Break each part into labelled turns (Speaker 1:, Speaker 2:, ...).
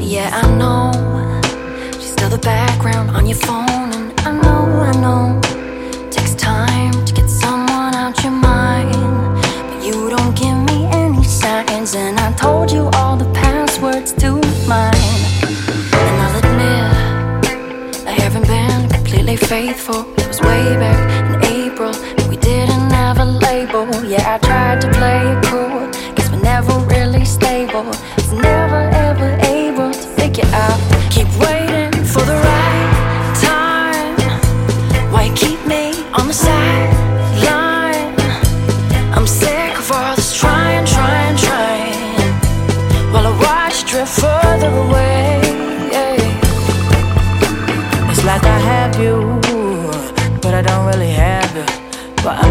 Speaker 1: Yeah, I know. She's still the background on your phone, completely faithful. It was way back in April, and we didn't have a label. Yeah, I tried to play it cool, guess we're never really stable.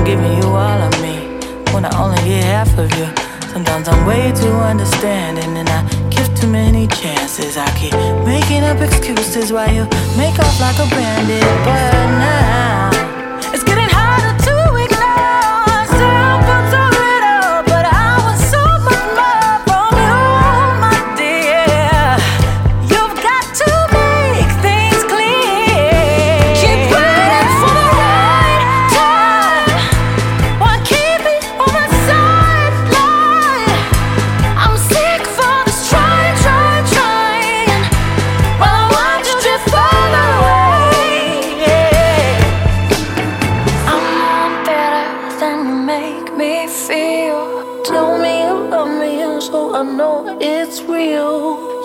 Speaker 2: Giving you all of me when I only get half of you. Sometimes I'm way too understanding and I give too many chances. I keep making up excuses while you make off like a bandit. But now
Speaker 1: feel. Tell me you love me, so I know it's real.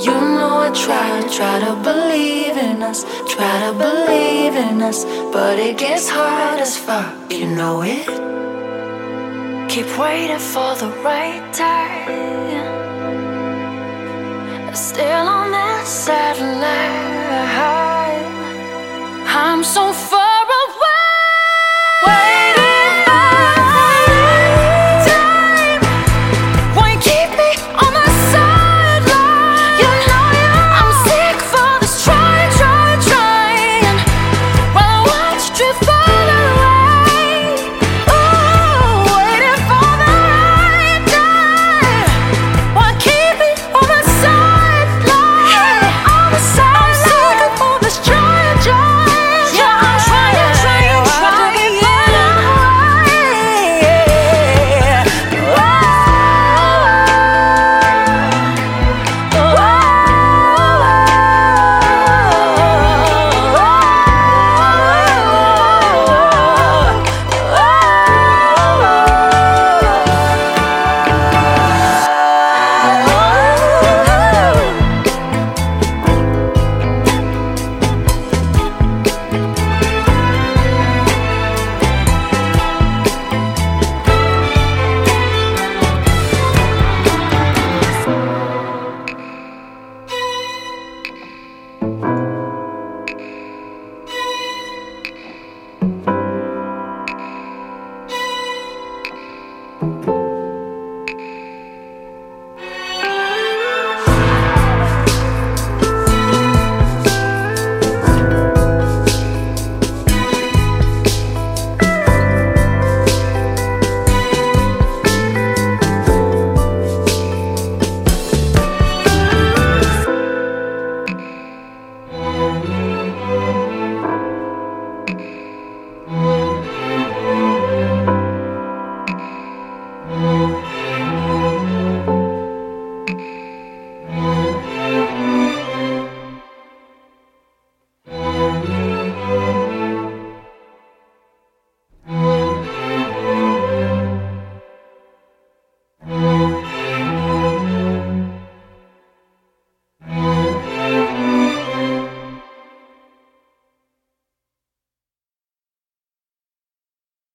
Speaker 1: You know I try, try to believe in us, try to believe in us, but it gets hard as fuck. You know it. Keep waiting for the right time. Still on that satellite. I'm so far.